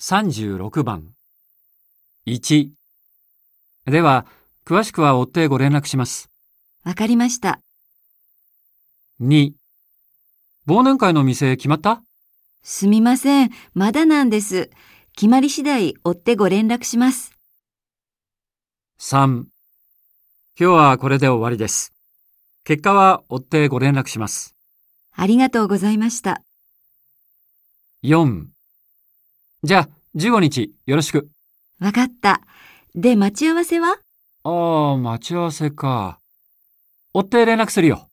36番。1。では、詳しくは追ってご連絡します。わかりました。2。忘年会の店決まった？すみません。まだなんです。決まり次第追ってご連絡します。?3。今日はこれで終わりです。結果は追ってご連絡します。ありがとうございました。4。じゃあ、15日よろしく。わかった。で、待ち合わせは？ああ、待ち合わせか。追って連絡するよ。